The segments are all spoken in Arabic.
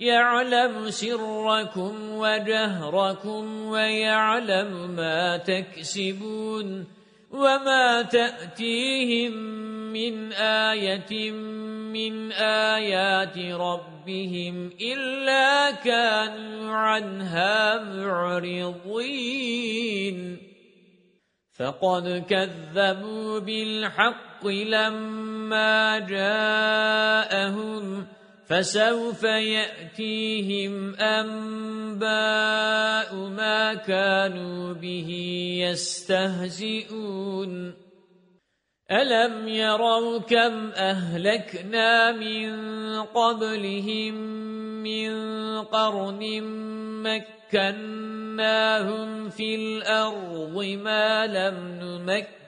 يَعْلَمُ سِرَّكُمْ وَجَهْرَكُمْ وَيَعْلَمُ مَا تَكْسِبُونَ وَمَا تَأْتِيهِمْ مِنْ آيَةٍ مِنْ آيَاتِ رَبِّهِمْ إِلَّا كَانُوا عَنْهَا مُعْرِضِينَ. فَقَدْ كَذَّبُوا بِالْحَقِّ لَمَّا جَاءَهُمْ فَسَوْفَ يَأْتِيهِمْ أَنبَاءُ مَا كَانُوا بِهِ يَسْتَهْزِئُونَ. أَلَمْ يَرَوْا كَمْ أَهْلَكْنَا مِنْ قَبْلِهِمْ مِنْ قَرْنٍ مَكَّنَّاهُمْ فِي الْأَرْضِ مَا لَمْ نُمَكِّنْ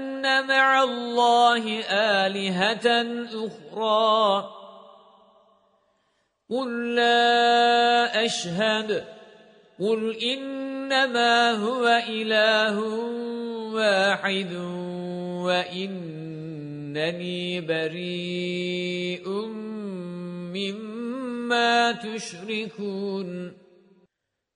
أَنَّ مَعَ اللَّهِ آلِهَةً أُخْرَى. قُلْ لَا أَشْهَدُ. قُلْ إِنَّمَا هُوَ إِلَٰهٌ وَاحِدٌ وَإِنَّنِي بَرِيءٌ مِّمَّا تُشْرِكُونَ.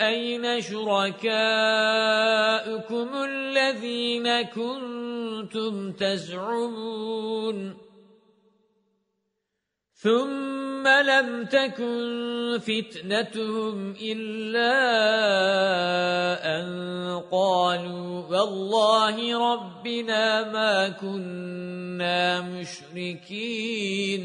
أَيْنَ شُرَكَاؤُكُمُ الَّذِينَ كُنتُمْ تَزْعُمُونَ ثُمَّ لَمْ تَكُنْ فِتْنَتُهُمْ إِلَّا أَنْ قَالُوا وَاللَّهِ رَبِّنَا مَا كُنَّا مُشْرِكِينَ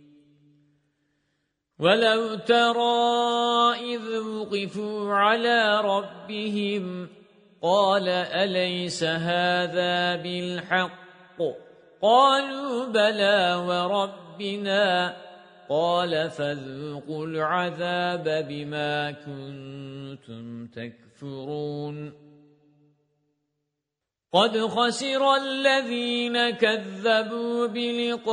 وَلَوْ تَرَى إِذْ وُقِفُوا عَلَى رَبِّهِمْ قَالَ أَلَيْسَ هَذَا بِالْحَقِّ؟ قَالُوا بَلَى وَرَبِّنَا. قَالَ فَذُوقُوا الْعَذَابَ بِمَا كُنتُمْ تَكْفُرُونَ. قَدْ خَسِرَ الَّذِينَ كَذَّبُوا بِلِقَاءِ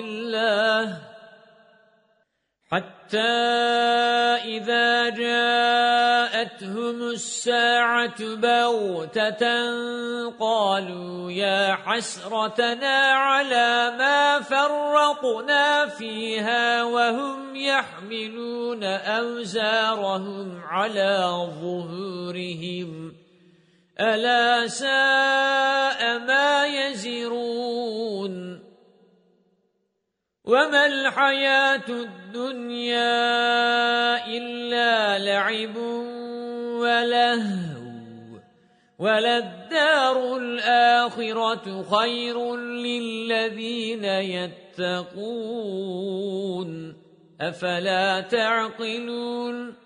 اللَّهِ حَتَّى إِذَا جَاءَتْهُمُ السَّاعَةُ بَغْتَةً قَالُوا يَا حَسْرَتَنَا عَلَى مَا فَرَّطْنَا فِيهَا وَهُمْ يَحْمِلُونَ أَوْزَارَهُمْ عَلَى ظُهُورِهِمْ. أَلَا سَاءَ مَا يَزِرُونَ. وَمَا الْحَيَاةُ الدُّنْيَا إِلَّا لَعِبٌ وَلَهْوٌ وَلَلدَّارُ الْآخِرَةُ خَيْرٌ لِلَّذِينَ يَتَّقُونَ أَفَلَا تَعْقِلُونَ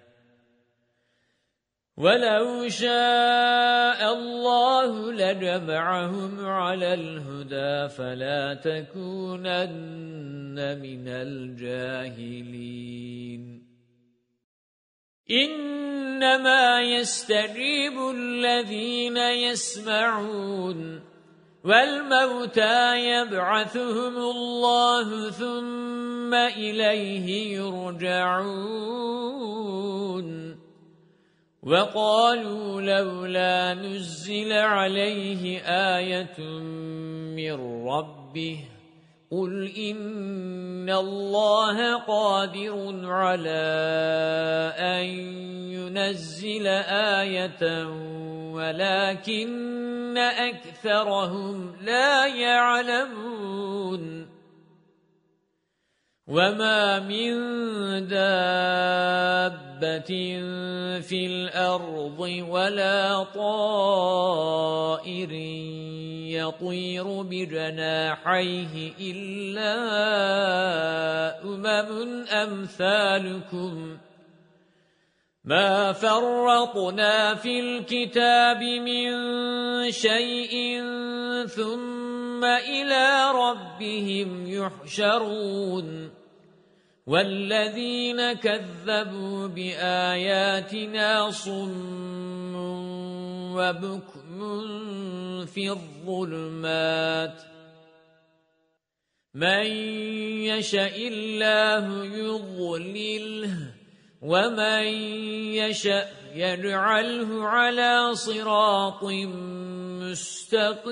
وَلَوْ شَاءَ اللَّهُ لَجَمَعَهُمْ عَلَى الْهُدَى فَلَا تَكُونَنَّ مِنَ الْجَاهِلِينَ. إِنَّمَا يَسْتَجِيبُ الَّذِينَ يَسْمَعُونَ وَالْمَوْتَى يَبْعَثُهُمُ اللَّهُ ثُمَّ إِلَيْهِ يُرْجَعُونَ. وَقَالُوا لَوْلَا نُزِّلَ عَلَيْهِ آيَةٌ مِّن رَّبِّهِ قُلْ إِنَّ اللَّهَ قَادِرٌ عَلَى أَن يُنَزِّلَ آيَةً وَلَكِنَّ أَكْثَرَهُمْ لَا يَعْلَمُونَ وَمَا مِن دَابَّةٍ فِي الْأَرْضِ وَلَا طَائِرٍ يَطِيرُ بِجَنَاحَيْهِ إِلَّا أُمَمٌ أَمْثَالُكُمْ مَا فَرَّطْنَا فِي الْكِتَابِ مِنْ شَيْءٍ ثُمَّ إِلَى رَبِّهِمْ يُحْشَرُونَ وَالَّذِينَ كَذَّبُوا بِآيَاتِنَا صُمٌّ وَبُكْمٌ فِي الظُّلُمَاتِ مَن يَشَإِ اللَّهُ يُضْلِلْهُ وَمَن يَشَأْ يَجْعَلْهُ عَلَى صِرَاطٍ مُّسْتَقِيمٍ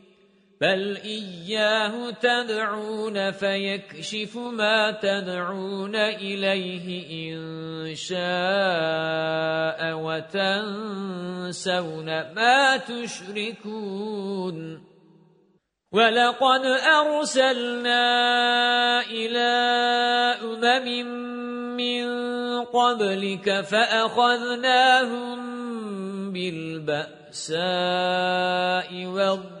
بل إياه تدعون فيكشف ما تدعون إليه إن شاء وتنسون ما تشركون وَلَقَدْ أَرْسَلْنَا إِلَى أُمَمٍ مِّن قَبْلِكَ فَأَخَذْنَاهُم بِالْبَأْسَاءِ وَالضَّرَّاءِ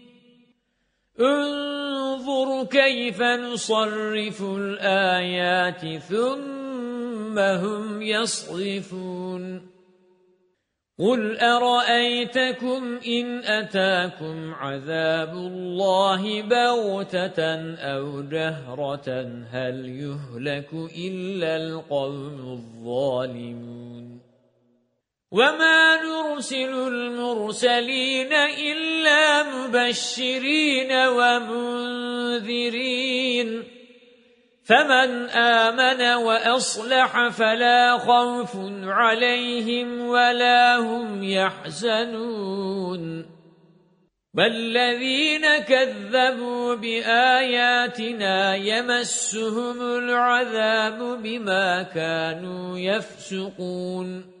انظُرْ كَيْفَ نُصَرِّفُ الْآيَاتِ ثُمَّ هُمْ يَصْرِفُونَ. قُلْ أَرَأَيْتَكُمْ إِنْ أَتَاكُمْ عَذَابُ اللَّهِ بَغْتَةً أَوْ جَهْرَةً؟ هَلْ يُهْلَكُ إِلَّا الْقَوْمُ الظَّالِمُونَ. وَمَا نُرْسِلُ الْمُرْسَلِينَ إِلَّا مُبَشِّرِينَ وَمُنذِرِينَ فَمَنْ آمَنَ وَأَصْلَحَ فَلَا خَوْفٌ عَلَيْهِمْ وَلَا هُمْ يَحْزَنُونَ وَالَّذِينَ كَذَّبُوا بِآيَاتِنَا يَمَسُّهُمُ الْعَذَابُ بِمَا كَانُوا يَفْسُقُونَ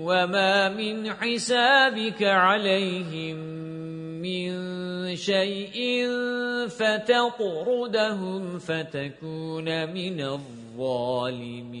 وَمَا مِنْ حِسَابِكَ عَلَيْهِمْ مِنْ شَيْءٍ فَتَطْرُدَهُمْ فَتَكُونَ مِنَ الظَّالِمِينَ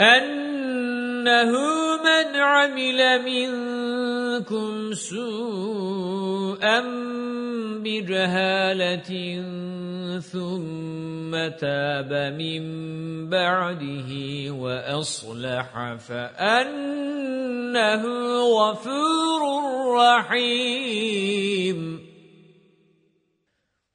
أَنَّهُ مَنْ عَمِلَ مِنكُمْ سُوءًا بِجَهَالَةٍ ثُمَّ تَابَ مِنْ بَعْدِهِ وَأَصْلَحَ فَأَنَّهُ غَفُورٌ رَحِيمٌ.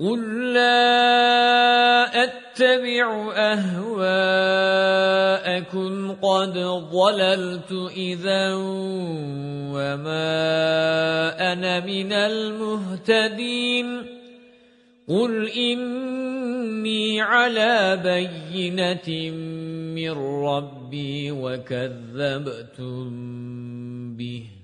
قُل لَّا أَتَّبِعُ أَهْوَاءَكُمْ قَدْ ضَلَلْتُ إِذًا وَمَا أَنَا مِنَ الْمُهْتَدِينَ قُلْ إِنِّي عَلَى بَيِّنَةٍ مِّن رَّبِّي وَكَذَّبْتُم بِهِ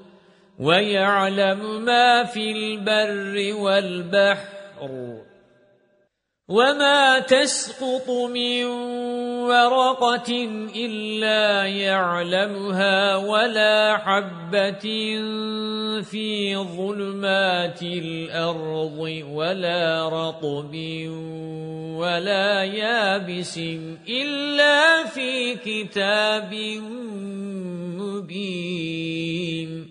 وَيَعْلَمُ مَا فِي الْبَرِّ وَالْبَحْرِ وَمَا تَسْقُطُ مِنْ وَرَقَةٍ إِلَّا يَعْلَمُهَا وَلَا حَبَّةٍ فِي ظُلُمَاتِ الْأَرْضِ وَلَا رَطْبٍ وَلَا يَابِسٍ إِلَّا فِي كِتَابٍ مُبِينٍ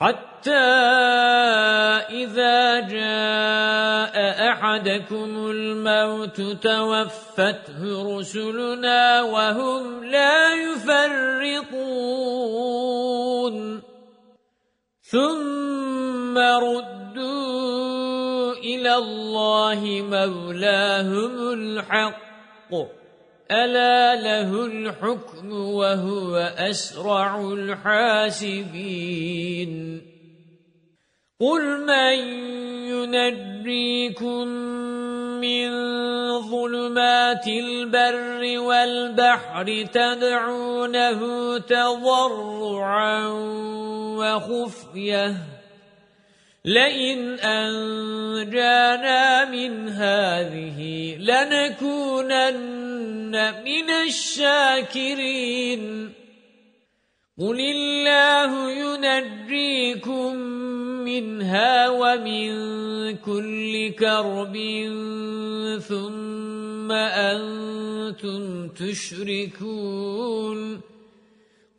حَتَّى إِذَا جَاءَ أَحَدَكُمُ الْمَوْتُ تَوَفَّتْهُ رُسُلُنَا وَهُمْ لَا يُفَرِّطُونَ. ثُمَّ رُدُّوا إِلَى اللَّهِ مَوْلَاهُمُ الْحَقِّ. أَلَا لَهُ الْحُكْمُ وَهُوَ أَسْرَعُ الْحَاسِبِينَ. قُلْ مَنْ يُنَجِّيكُمْ مِنْ ظُلُمَاتِ الْبَرِّ وَالْبَحْرِ تَدْعُونَهُ تَضَرُّعًا وَخُفْيَةً. لئن أنجانا من هذه لنكونن من الشاكرين. قل الله ينجيكم منها ومن كل كرب ثم أنتم تشركون.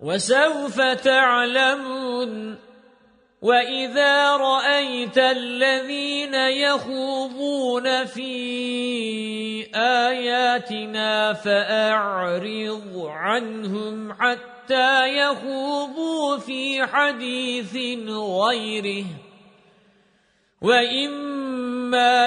وَسَوْفَ تَعْلَمُونَ وَإِذَا رَأَيْتَ الَّذِينَ يَخُوضُونَ فِي آيَاتِنَا فَأَعْرِضْ عَنْهُمْ حَتَّى يَخُوضُوا فِي حَدِيثٍ غَيْرِهِ وَإِمَّا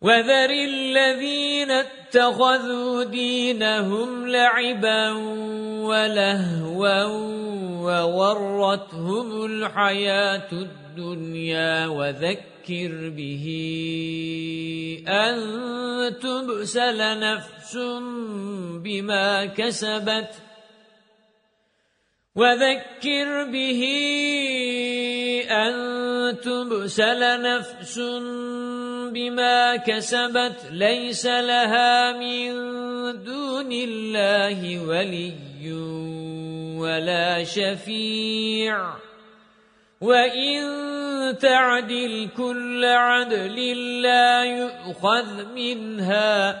وَذَرِ الَّذِينَ اتَّخَذُوا دِينَهُمْ لَعِبًا وَلَهْوًا وَغَرَّتْهُمُ الْحَيَاةُ الدُّنْيَا وَذَكِّرْ بِهِ أَن تُبْسَلَ نَفْسٌ بِمَا كَسَبَتْ وَذَكِّرْ بِهِ أَن تُبْسَلَ نَفْسٌ بِمَا كَسَبَتْ لَيْسَ لَهَا مِن دُونِ اللَّهِ وَلِيٌّ وَلَا شَفِيعٌ. وَإِن تَعْدِلْ كُلَّ عَدْلٍ لَّا يُؤْخَذْ مِنْهَا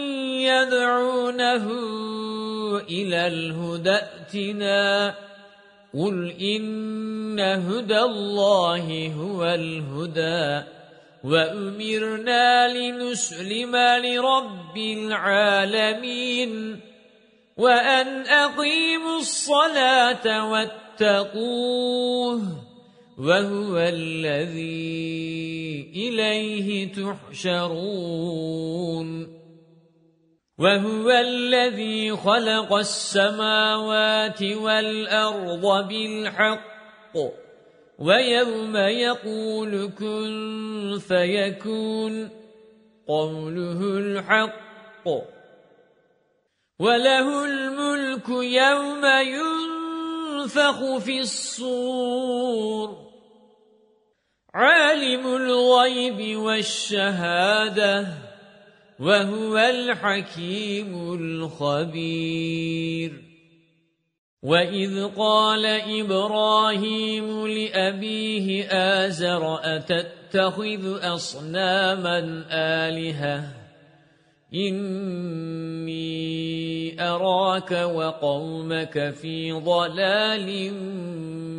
يَدْعُونَهُ إِلَى الْهُدَى ائْتِنَا. قُلْ إِنَّ هُدَى اللَّهِ هُوَ الْهُدَى. وَأُمِرْنَا لِنُسْلِمَ لِرَبِّ الْعَالَمِينَ. وَأَنْ أَقِيمُوا الصَّلَاةَ وَاتَّقُوهُ وَهُوَ الَّذِي إِلَيْهِ تُحْشَرُونَ. وَهُوَ الَّذِي خَلَقَ السَّمَاوَاتِ وَالْأَرْضَ بِالْحَقِّ وَيَوْمَ يَقُولُ كُن فَيَكُونُ قَوْلُهُ الْحَقُّ. وَلَهُ الْمُلْكُ يَوْمَ يُنفَخُ فِي الصُّورِ عَالِمُ الْغَيْبِ وَالشَّهَادَةِ. وَهُوَ الْحَكِيمُ الْخَبِيرُ. وَإِذْ قَالَ إِبْرَاهِيمُ لِأَبِيهِ آزَرَ أَتَتَّخِذُ أَصْنَامًا آلِهَةً؟ إِنِّي أَرَاكَ وَقَوْمَكَ فِي ضَلَالٍ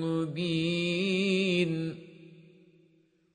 مُبِينٍ.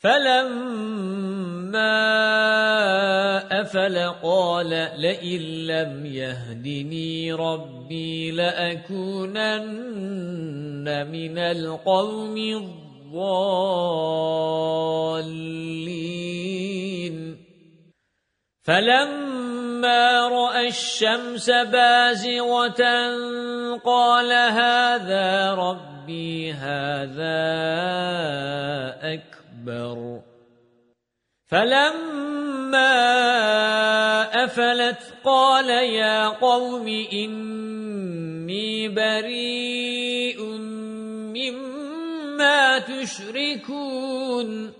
فَلَمَّا أَفَلَ قَالَ لَئِن لَّمْ يَهْدِنِي رَبِّي لَأَكُونَنَّ مِنَ الْقَوْمِ الضَّالِّينَ فَلَمَّا رَأَى الشَّمْسَ بَازِغَةً قَالَ هَذَا رَبِّي هَذَا أَكْبَرُ فَلَمَّا أَفَلَتْ قَالَ يَا قَوْمِ إِنِّي بَرِيءٌ مِّمَّا تُشْرِكُونَ.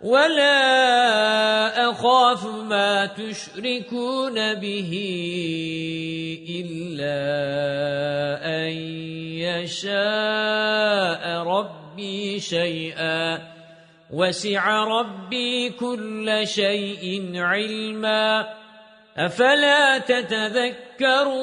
وَلَا أَخَافُ مَا تُشْرِكُونَ بِهِ إِلَّا أَن يَشَاءَ رَبِّي شَيْئًا وَسِعَ رَبِّي كُلَّ شَيْءٍ عِلْمًا أَفَلَا تَتَذَكَّرُونَ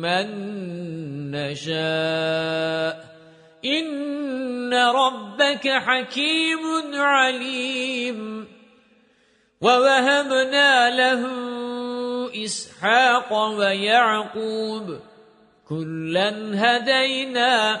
مَّن نَّشَاءُ إِنَّ رَبَّكَ حَكِيمٌ عَلِيمٌ وَوَهَبْنَا لَهُ إِسْحَاقَ وَيَعْقُوبَ كُلًّا هَدَيْنَا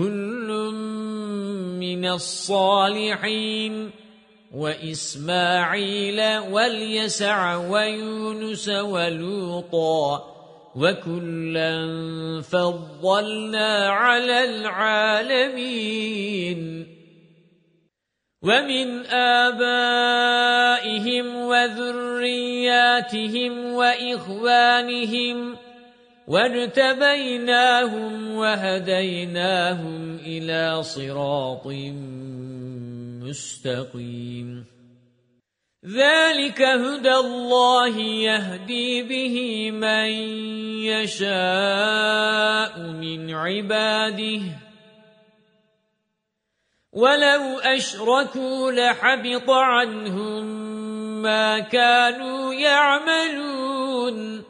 كُلٌّ مِّنَ الصَّالِحِينَ وَإِسْمَاعِيلَ وَالْيَسَعَ وَيُونُسَ وَلُوطًا وَكُلًّا فَضَّلْنَا عَلَى الْعَالَمِينَ وَمِنْ آبَائِهِمْ وَذُرِّيَّاتِهِمْ وَإِخْوَانِهِمْ وَاجْتَبَيْنَاهُمْ وَهَدَيْنَاهُمْ إِلَى صِرَاطٍ مُسْتَقِيمٍ ذَلِكَ هُدَى اللَّهِ يَهْدِي بِهِ مَن يَشَاءُ مِنْ عِبَادِهِ وَلَوْ أَشْرَكُوا لَحَبِطَ عَنْهُمْ مَا كَانُوا يَعْمَلُونَ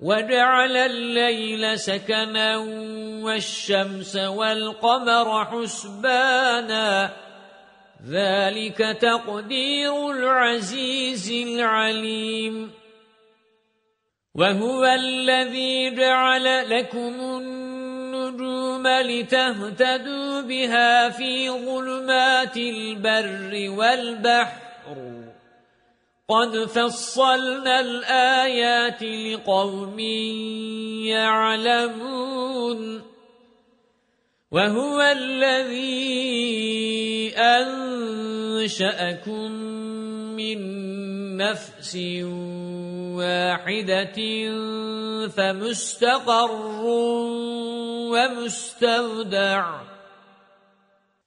وَجَعَلَ اللَّيْلَ سَكَنًا وَالشَّمْسَ وَالْقَمَرَ حُسْبَانًا ذَلِكَ تَقْدِيرُ الْعَزِيزِ الْعَلِيمِ وَهُوَ الَّذِي جَعَلَ لَكُمُ النُّجُومَ لِتَهْتَدُوا بِهَا فِي ظُلُمَاتِ الْبَرِّ وَالْبَحْرِ البحر قد فصلنا الآيات لقوم يعلمون وهو الذي أنشأكم من نفس واحدة فمستقر ومستودع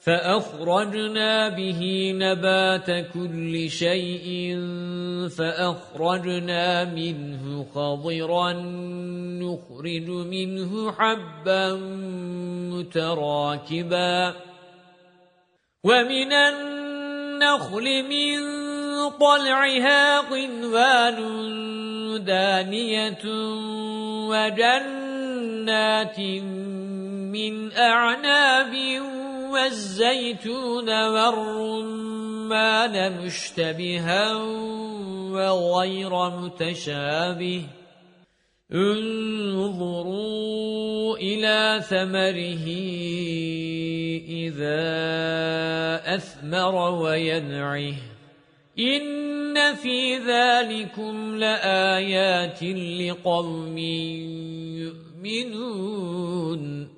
فأخرجنا به نبات كل شيء فأخرجنا منه خضرا نخرج منه حبا متراكبا. ومن النخل من طلعها قنوان دانية وجنات من أعناب والزيتون والرمان مشتبها وغير متشابه. انظروا إلى ثمره إذا أثمر وينعه. إن في ذلكم لآيات لقوم يؤمنون.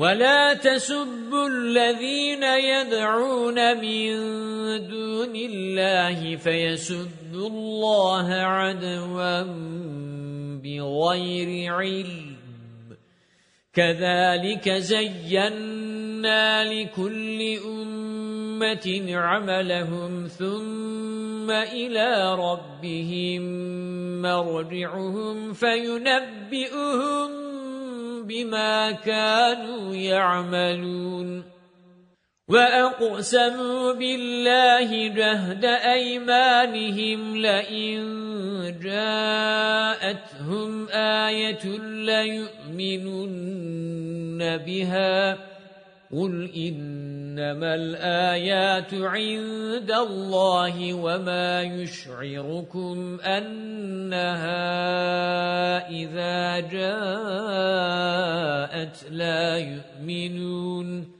وَلَا تَسُبُّوا الَّذِينَ يَدْعُونَ مِن دُونِ اللَّهِ فَيَسُبُّوا اللَّهَ عَدْوًا بِغَيْرِ عِلْمٍ. كَذَلِكَ زَيَّنَّا لِكُلِّ أُمَّةٍ عَمَلَهُمْ ثُمَّ إِلَى رَبِّهِمْ مَرْجِعُهُمْ فَيُنَبِّئُهُم بِمَا كَانُوا يَعْمَلُونَ. وَأَقْسَمُوا بِاللَّهِ جَهْدَ أَيْمَانِهِمْ لَئِن جَاءَتْهُمْ آيَةٌ لَّيُؤْمِنُنَّ بِهَا قُلْ إِنَّمَا الْآيَاتُ عِندَ اللَّهِ وَمَا يُشْعِرُكُمْ أَنَّهَا إِذَا جَاءَتْ لَا يُؤْمِنُونَ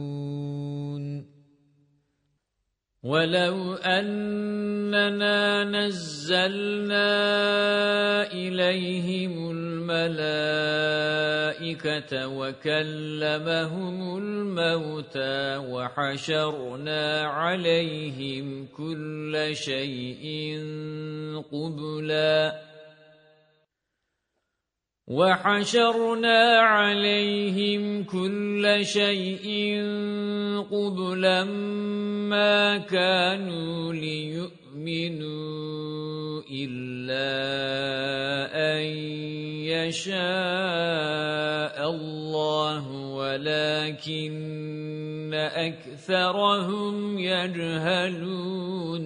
وَلَوْ أَنَّنَا نَزَّلْنَا إِلَيْهِمُ الْمَلَائِكَةَ وَكَلَّمَهُمُ الْمَوْتَى وَحَشَرْنَا عَلَيْهِمْ كُلَّ شَيْءٍ قُبُلًا وَحَشَرْنَا عَلَيْهِمْ كُلَّ شَيْءٍ قُبُلًا مَا كَانُوا لِيُؤْمِنُوا إِلَّا أَن يَشَاءَ اللَّهُ وَلَكِنَّ أَكْثَرَهُمْ يَجْهَلُونَ.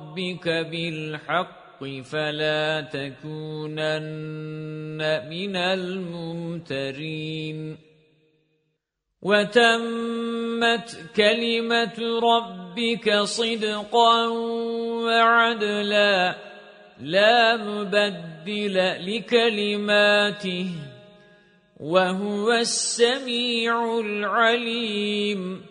رَّبِّكَ بِالْحَقِّ فَلَا تَكُونَنَّ مِنَ الْمُمْتَرِينَ. وَتَمَّتْ كَلِمَةُ رَبِّكَ صِدْقًا وَعَدْلًا لَا مُبَدِّلَ لِكَلِمَاتِهِ وَهُوَ السَّمِيعُ الْعَلِيمُ.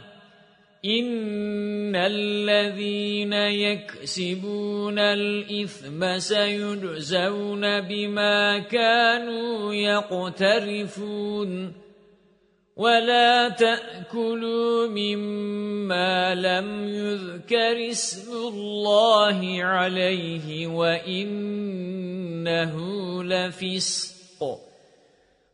إِنَّ الَّذِينَ يَكْسِبُونَ الْإِثْمَ سَيُجْزَوْنَ بِمَا كَانُوا يَقْتَرِفُونَ وَلَا تَأْكُلُوا مِمَّا لَمْ يُذْكَرِ اسْمُ اللَّهِ عَلَيْهِ وَإِنَّهُ لَفِسْقٌ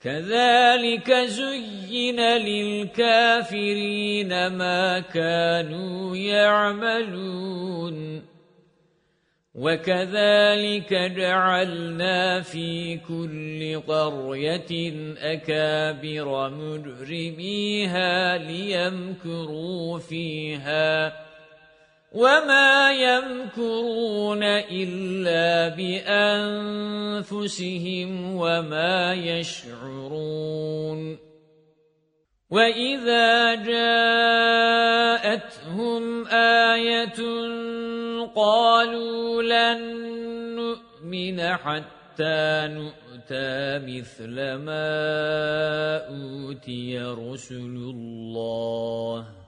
كَذَلِكَ زُيِّنَ لِلْكَافِرِينَ مَا كَانُوا يَعْمَلُونَ. وَكَذَلِكَ جَعَلْنَا فِي كُلِّ قَرْيَةٍ أَكَابِرَ مُجْرِمِيهَا لِيَمْكُرُوا فِيهَا. وَمَا يَمْكُرُونَ إِلَّا بِأَنفُسِهِمْ وَمَا يَشْعُرُونَ وَإِذَا جَاءَتْهُمْ آيَةٌ قَالُوا لَن نُّؤْمِنَ حَتَّى نُؤْتَى مِثْلَ مَا أُوتِيَ رُسُلُ اللَّهِ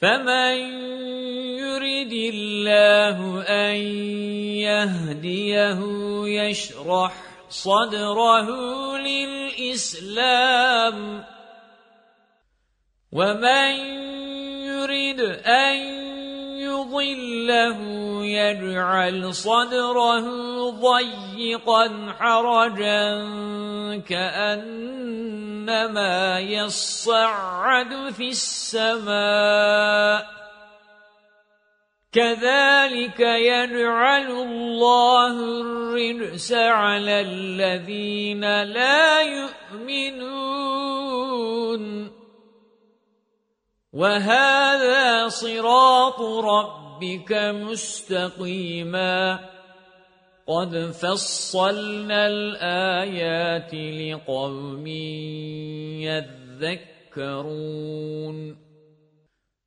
فَمَن يُرِدِ اللَّهُ أَن يَهْدِيَهُ يَشْرَحْ صَدْرَهُ لِلْإِسْلَامِ وَمَن يُرِدْ أَن يُضِلَّهُ يَجْعَلْ صَدْرَهُ ضَيِّقًا حَرَجًا كَأَنَّمَا يَصَّعَّدُ فِي السَّمَاءِ. كَذَلِكَ يَجْعَلُ اللَّهُ الرِّجْسَ عَلَى الَّذِينَ لَا يُؤْمِنُونَ. وَهَذَا صِرَاطُ رَبِّكَ مُسْتَقِيمًا. قَدْ فَصَّلْنَا الْآيَاتِ لِقَوْمٍ يَذَّكَّرُونَ.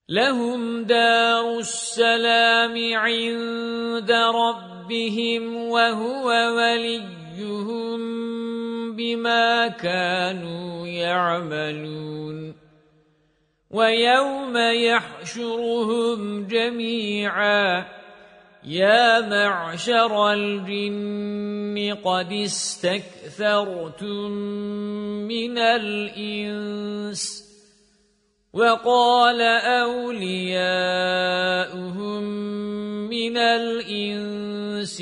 لَهُمْ دَارُ السَّلَامِ عِندَ رَبِّهِمْ وَهُوَ وَلِيُّهُم بِمَا كَانُوا يَعْمَلُونَ. وَيَوْمَ يَحْشُرُهُمْ جَمِيعًا. يَا مَعْشَرَ الْجِنِّ قَدِ اسْتَكْثَرْتُم مِّنَ الْإِنسِ وَقَالَ أَوْلِيَاؤُهُم مِّنَ الْإِنسِ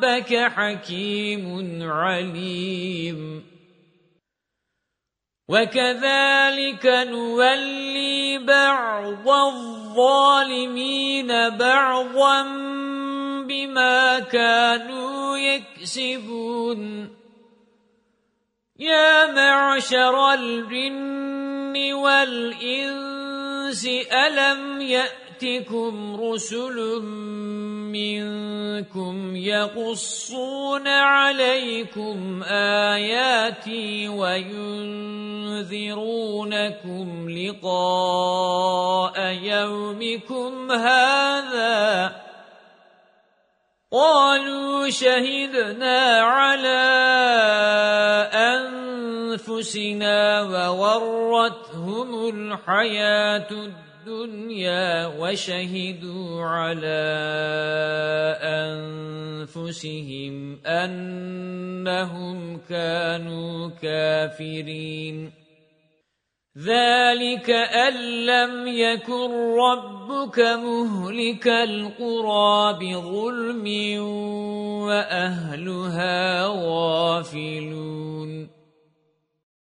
رَبَّكَ حَكِيمٌ عَلِيمٌ. وَكَذَلِكَ نُوَلِّي بعض الظالمين بعضا بما كانوا يكسبون. يا معشر الجن والإنس ألم يأتكم رسل منكم يقصون عليكم آياتي وينذرونكم لقاء يومكم هذا قالوا شهدنا على أنفسنا وورتهم الحياة الدنيا الدنيا وشهدوا على أنفسهم أنهم كانوا كافرين. ذلك أن لم يكن ربك مهلك القرى بظلم وأهلها غافلون.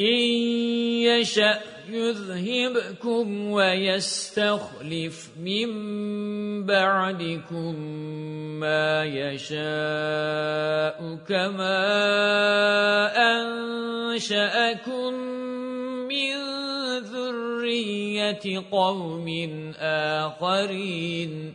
إِن يَشَأْ يذهبكم ويستخلف من بعدكم ما يشاء كما أنشأكم من ذرية قوم آخرين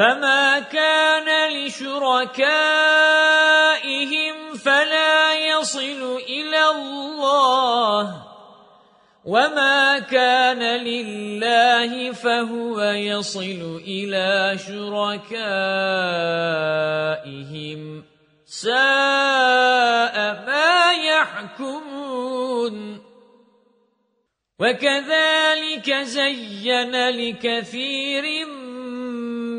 فَمَا كَانَ لِشُرَكَائِهِمْ فَلَا يَصِلُ إِلَى اللَّهِ وَمَا كَانَ لِلَّهِ فَهُوَ يَصِلُ إِلَى شُرَكَائِهِمْ سَاءَ مَا يَحْكُمُونَ وَكَذَلِكَ زَيَّنَ لِكَثِيرٍ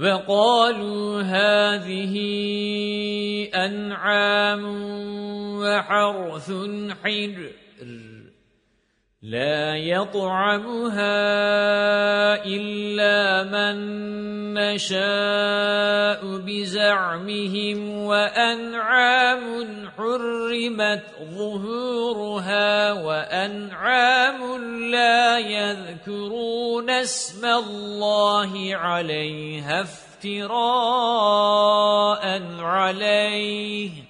وَقَالُوا هَذِهِ أَنْعَامٌ وَحَرْثٌ حِجْرٌ. لَا يَطْعَمُهَا إِلَّا مَن نَّشَاءُ بِزَعْمِهِمْ وَأَنْعَامٌ حُرِّمَتْ ظُهُورُهَا وَأَنْعَامٌ لَّا يَذْكُرُونَ اسْمَ اللَّهِ عَلَيْهَا افْتِرَاءً عَلَيْهِ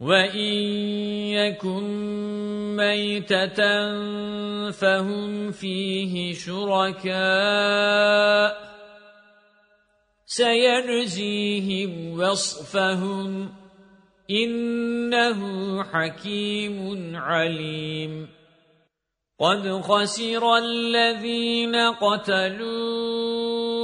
وَإِن يَكُن مَّيْتَةً فَهُمْ فِيهِ شُرَكَاءُ سيجزيهم وصفهم إِنَّهُ حَكِيمٌ عَلِيمٌ قَدْ خَسِرَ الَّذِينَ قَتَلُوا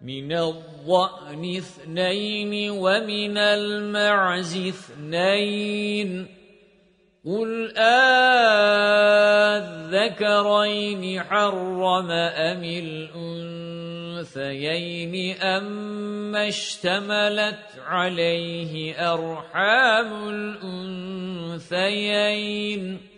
مِنَ الضَّأْنِ اثْنَيْنِ وَمِنَ الْمَعْزِ اثْنَيْنِ. قُلْ آذَّكَرَيْنِ حَرَّمَ أَمِ الْأُنثَيَيْنِ أَمَّا اشْتَمَلَتْ عَلَيْهِ أَرْحَامُ الْأُنثَيَيْنِ.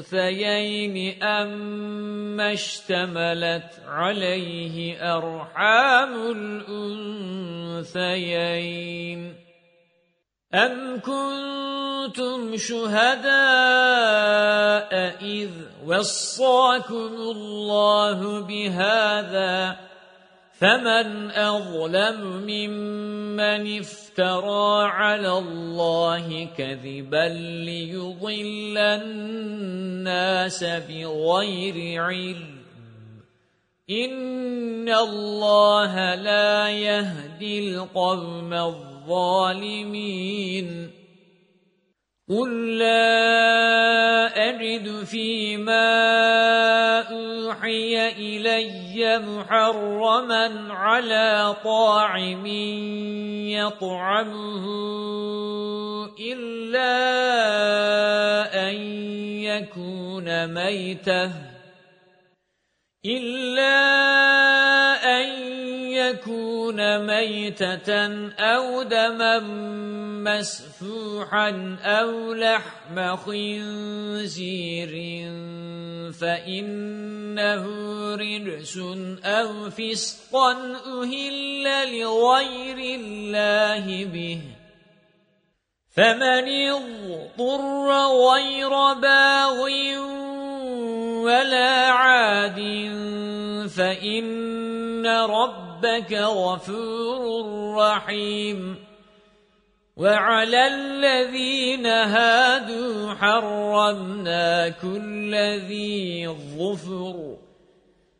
الْأُنثَيَيْنِ أَمَّا اشْتَمَلَتْ عَلَيْهِ أَرْحَامُ الْأُنثَيَيْنِ. أَمْ كُنتُمْ شُهَدَاءَ إِذْ وَصَّاكُمُ اللَّهُ بِهَذَا؟ فَمَنْ أَظْلَمُ مِمَّنِ افْتَرَى عَلَى اللَّهِ كَذِبًا لِيُضِلَّ النَّاسَ بِغَيْرِ عِلْمٍ. إِنَّ اللَّهَ لَا يَهْدِي الْقَوْمَ الظَّالِمِينَ. قُل لَّا أَجِدُ فِيمَا أُوحِيَ إِلَيَّ مُحَرَّمًا عَلَى طَاعِمٍ يَطْعَمُهُ إِلَّا أَن يَكُونَ مَيْتَةً إِلَّا يَكُونَ مَيْتَةً أَوْ دَمًا مَّسْفُوحًا أَوْ لَحْمَ خِنزِيرٍ فَإِنَّهُ رِجْسٌ أَوْ فِسْقًا أُهِلَّ لِغَيْرِ اللَّهِ بِهِ. فَمَنِ اضْطُرَّ غَيْرَ بَاغٍ وَلَا عَادٍ فَإِنَّ رَبَّكَ غَفُورٌ رَّحِيمٌ. وَعَلَى الَّذِينَ هَادُوا حَرَّمْنَا كُلَّ ذِي ظُفُرٍ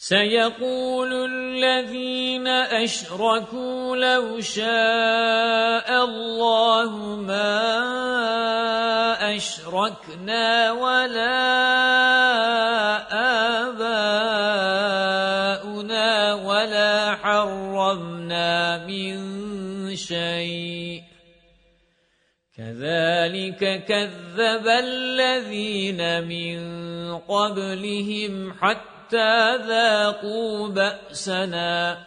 سيقول الذين أشركوا لو شاء الله ما أشركنا ولا آباؤنا ولا حرمنا من شيء. كَذَلِكَ كَذَّبَ الَّذِينَ مِن قَبْلِهِمْ حَتَّى ذَاقُوا بَأْسَنَا.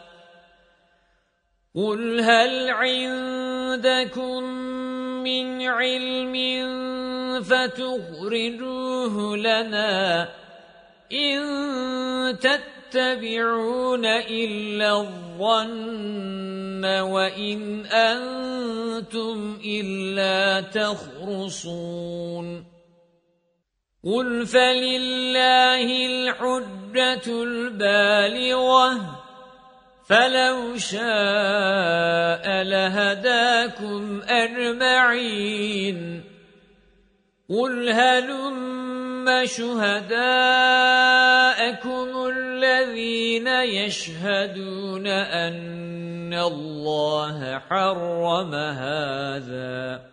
قُلْ هَلْ عِندَكُم مِّنْ عِلْمٍ فَتُخْرِجُوهُ لَنَا إِن تَتَّبِعُونَ إِلَّا الظَّنَّ وَإِنْ أَنْتُمْ إِلَّا تَخْرُصُونَ. قُلْ فَلِلَّهِ الْحُجَّةُ الْبَالِغَةُ فَلَوْ شَاءَ لَهَدَاكُمْ أَجْمَعِينَ قُلْ هَلُمَّ شُهَدَاءَكُمُ الَّذِينَ يَشْهَدُونَ أَنَّ اللَّهَ حَرَّمَ هَذَا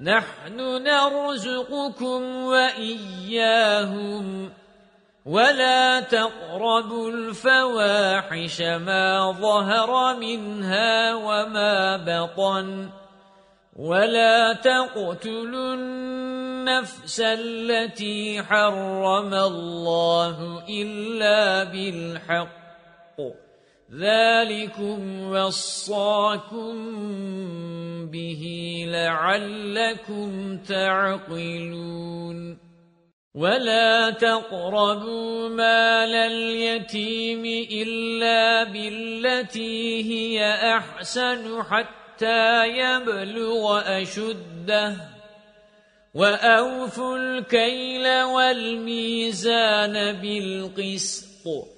نَحْنُ نَرْزُقُكُمْ وَإِيَّاهُمْ وَلَا تَقْرَبُوا الْفَوَاحِشَ مَا ظَهَرَ مِنْهَا وَمَا بَطَنَ وَلَا تَقْتُلُوا النَّفْسَ الَّتِي حَرَّمَ اللَّهُ إِلَّا بِالْحَقِّ ذَلِكُمْ وَصَّاكُمْ بِهِ لَعَلَّكُمْ تَعْقِلُونَ. وَلَا تَقْرَبُوا مَالَ الْيَتِيمِ إِلَّا بِالَّتِي هِيَ أَحْسَنُ حَتَّى يَبْلُغَ أَشُدَّهُ. وَأَوْفُوا الْكَيْلَ وَالْمِيزَانَ بِالْقِسْطِ.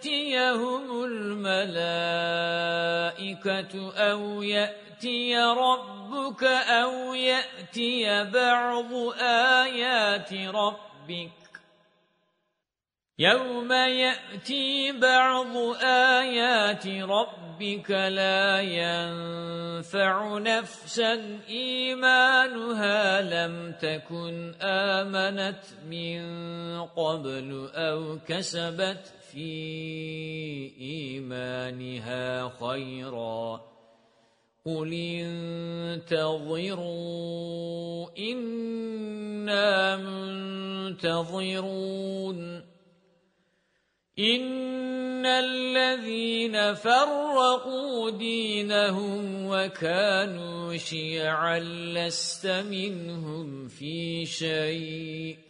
تَأْتِيَهُمُ الْمَلَائِكَةُ أَوْ يَأْتِيَ رَبُّكَ أَوْ يَأْتِيَ بَعْضُ آيَاتِ رَبِّكَ يَوْمَ يَأْتِي بَعْضُ آيَاتِ رَبِّكَ لَا يَنفَعُ نَفْسًا إِيمَانُهَا لَمْ تَكُنْ آمَنَتْ مِنْ قَبْلُ أَوْ كَسَبَتْ فِي إِيمَانِهَا خَيْرًا. قُلِ انتظروا إِنَّا مُنتظِرُونَ. إِنَّ الَّذِينَ فَرَّقُوا دِينَهُمْ وَكَانُوا شِيَعًا لَّسْتَ مِنْهُمْ فِي شَيْءٍ.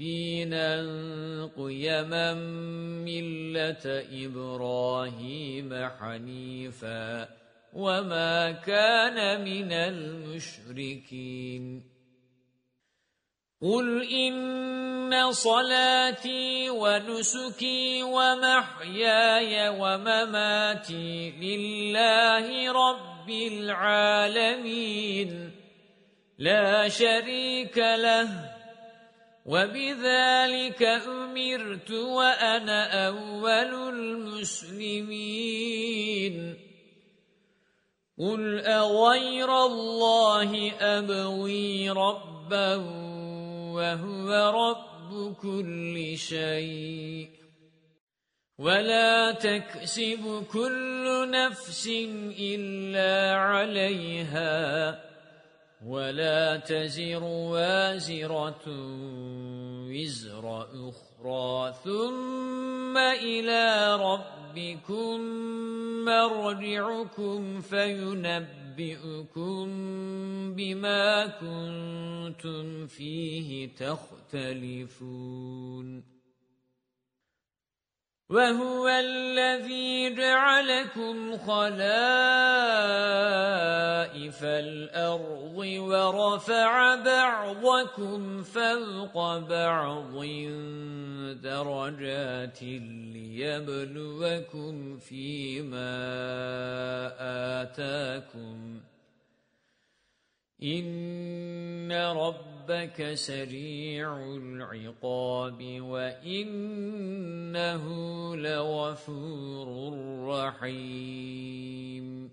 دِينًا قِيَمًا مِلَّةَ إِبْرَاهِيمَ حَنِيفًا وَمَا كَانَ مِنَ الْمُشْرِكِينَ. قُلْ إِنَّ صَلَاتِي وَنُسُكِي وَمَحْيَايَ وَمَمَاتِي لِلَّهِ رَبِّ الْعَالَمِينَ. لَا شَرِيكَ لَهُ. وَبِذَلِكَ أُمِرْتُ وَأَنَا أَوَّلُ الْمُسْلِمِينَ. قُلْ أَغَيْرَ اللَّهِ أَبْغِي رَبًّا وَهُوَ رَبُّ كُلِّ شَيْءٍ. وَلَا تَكْسِبُ كُلُّ نَفْسٍ إِلَّا عَلَيْهَا. وَلَا تَزِرُ وَازِرَةٌ وِزْرَ أُخْرَى. ثُمَّ إِلَى رَبِّكُمْ مَرْجِعُكُمْ فَيُنَبِّئُكُم بِمَا كُنتُمْ فِيهِ تَخْتَلِفُونَ. وَهُوَ الَّذِي جَعَلَكُمْ خَلَائِفَ الْأَرْضِ وَرَفَعَ بَعْضَكُمْ فَوْقَ بَعْضٍ درجات ليبلوكم فيما آتاكم إِنَّ رَبَّكَ سَرِيعُ الْعِقَابِ وَإِنَّهُ لَغَفُورٌ رَّحِيمٌ